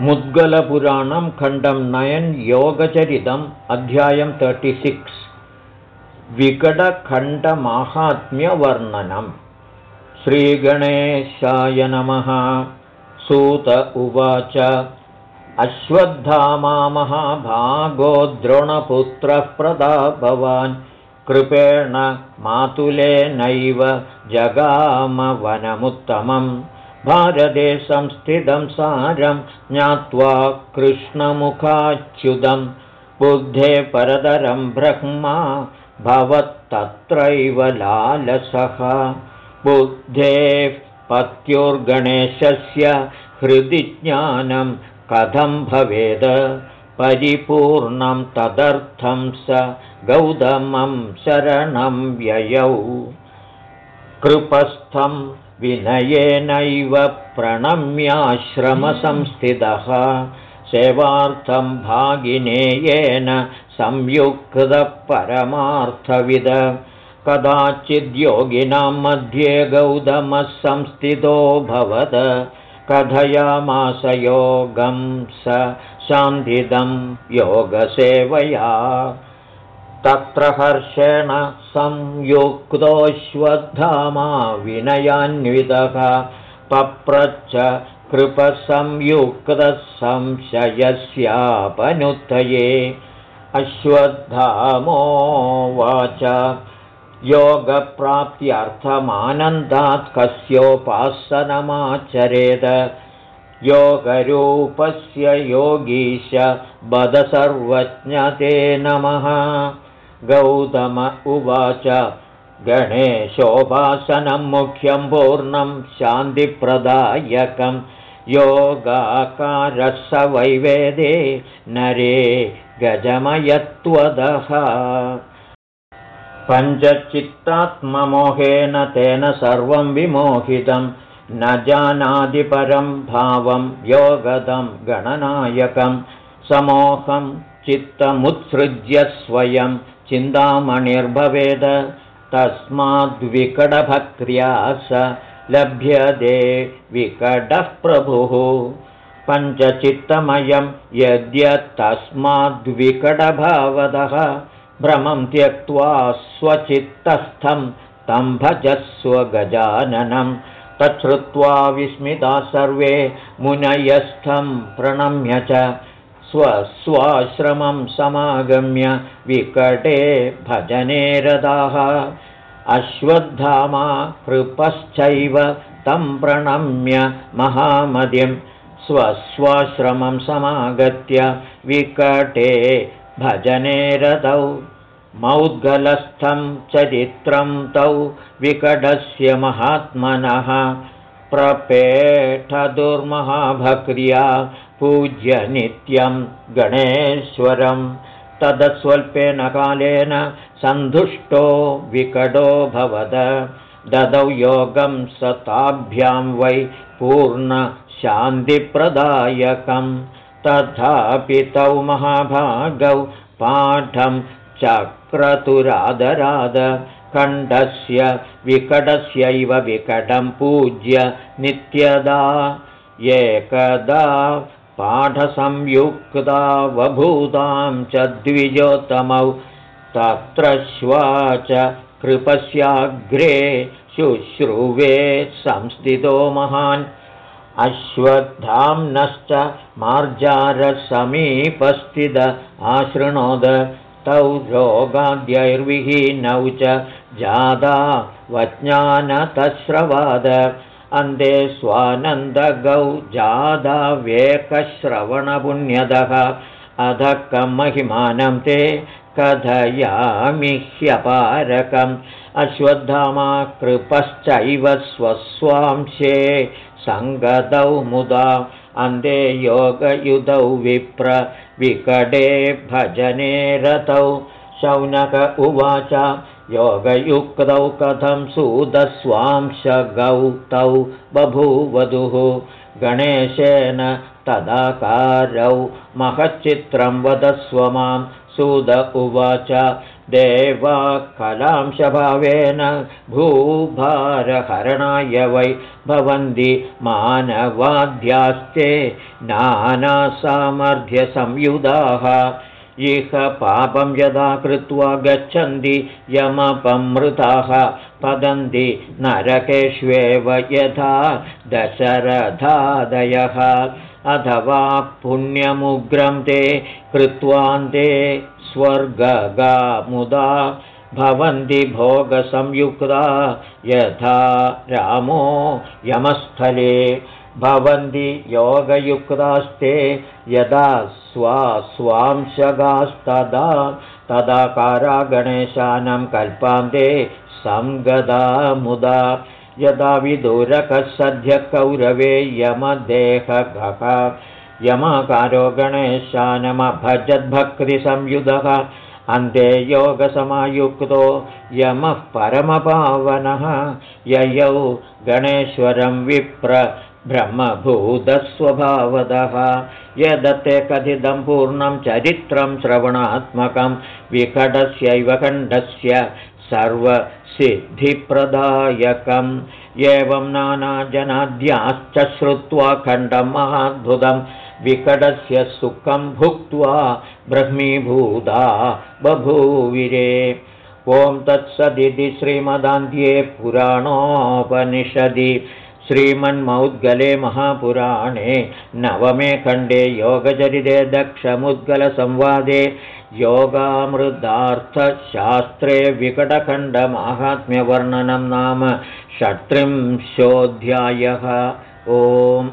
मुद्गलपुराणं खण्डं नयन् योगचरितम् अध्यायं तर्टिसिक्स् विकटखण्डमाहात्म्यवर्णनं श्रीगणेशाय नमः। सूत उवाच। अश्वत्थामा महाभागो द्रोणपुत्रः प्रदा भवान् कृपेण मातुलेनैव जगामवनमुत्तमम् भारते संस्थितं सारं ज्ञात्वा कृष्णमुखाच्युतं। बुद्धे परतरं ब्रह्मा भवत्तत्रैव लालसः। बुद्धेः पत्युर्गणेशस्य हृदि ज्ञानं कथं भवेद्? परिपूर्णं तदर्थं स गौतमं शरणं व्ययौ। कृपस्थं विनयेनैव प्रणम्याश्रमसंस्थितः। सेवार्थं भागिनेयेन संयुक्तपरमार्थविद। कदाचिद्योगिनां मध्ये गौतमः संस्थितो भवद। कथयामास योगं स शान्तिदं योगसेवया तत्र हर्षेण संयुक्तोऽश्वत्थामा विनयान्वितः पप्रच्च कृपसंयुक्तः संशयस्यापनुत्तये अश्वत्थामोवाच योगप्राप्त्यर्थमानन्दात् कस्योपासनमाचरेद। योगरूपस्य योगीश बदसर्वज्ञते नमः गौतम उवाच। गणेशोपासनं मुख्यं पूर्णं शान्तिप्रदायकं। योगाकारः स वैवेदे नरे गजमयत्वदः। पञ्चचित्तात्ममोहेन तेन सर्वं विमोहितं। न जानादिपरं भावं योगदं गणनायकं। समोहं चित्तमुत्सृज्य स्वयं चिन्तामणिर्भवेद तस्माद्विकटभक्र्या स लभ्यते विकटः प्रभुः। पञ्चचित्तमयं यद्यत्तस्माद्विकटभावदः भ्रमं त्यक्त्वा स्वचित्तस्थं तं भजस्व गजाननं। तच्छ्रुत्वा विस्मिता सर्वे मुनयस्थं प्रणम्य च स्वस्वाश्रमं समागम्य विकटे भजने रदाः। अश्वत्थामा कृपश्चैव तं प्रणम्य महामतिं स्वस्वाश्रमं समागत्य विकटे भजने रतौ मौद्गलस्थं चरित्रं तौ विकटस्य महात्मनः। प्रपेठदुर्महाभक्र्या पूज्य नित्यं गणेश्वरं तदस्वल्पेन कालेन सन्धुष्टो विकटो भवद। ददौ योगं सताभ्यां वै पूर्णशान्तिप्रदायकं। तथापि तौ महाभागौ पाठं चक्रतुरादराद। खण्डस्य विकटस्यैव विकटं पूज्य नित्यदा। एकदा पाठसंयुक्ता वभूतां च द्विजोत्तमौ तत्र श्वाच कृपस्याग्रे शुश्रुवे संस्थितो महान्। अश्वत्थाम्नश्च मार्जारसमीपस्थित आशृणोद तौ रोगाद्यैर्विहीनौ च जादा वज्ञानतश्रवाद अन्ते स्वानन्दगौ जादावेकश्रवणपुण्यदः अध महिमानं ते कथयामि ह्यपारकम्। अश्वत्थामा कृपश्चैव स्वस्वांशे। सङ्गतौ मुदा अन्ते योगयुधौ विप्र विकटे भजने रतौ। शौनक उवाच योगयुक्तौ कथं सुदस्वांशगौ तौ बभूवधुः। गणेशेन तदाकारौ महच्चित्रं वदस्व मां। सुद उवाच देवा कलांशभावेन भूभारहरणाय वै भवन्ति मानवाद्यास्ते नानासामर्थ्यसंयुधाः इह पापं यदा कृत्वा गच्छन्ति यमपमृताः पतन्ति नरकेष्वेव यथा दशरथादयः। अथवा पुण्यमुग्रं ते कृत्वान्ते स्वर्गगामुदा भवन्ति भोगसंयुक्ता। यथा रामो यमस्थले भवन्ति योगयुक्तास्ते यदा स्वांशगास्तदा तदा कारागणेशानं कल्पान्ते संगदा मुदा। यदा विदुरकः सद्य कौरवे यमदेहगः यमाकारो गणेशानमभजद्भक्तिसंयुधः अन्ते योगसमायुक्तो यमः परमपावनः। ययौ गणेश्वरं विप्र ब्रह्मभूतस्वभावदः यदत्ते कथितं पूर्णं चरित्रं श्रवणात्मकं विकटस्यैव खण्डस्य सर्वसिद्धिप्रदायकम्। एवं नानाजनाद्याश्च श्रुत्वा खण्डं महाद्भुतं विकटस्य सुखं भुक्त्वा ब्रह्मीभूता बभूविरे। ॐ तत्सदिति श्रीमदान्ध्ये पुराणोपनिषदि श्रीमन्मौद्गले महापुराणे नवमे खण्डे योगचरिते दक्षमुद्गलसंवादे योगामृतार्थशास्त्रे विकटखण्डमाहात्म्यवर्णनं नाम षट्त्रिंशोऽध्यायः। ओम्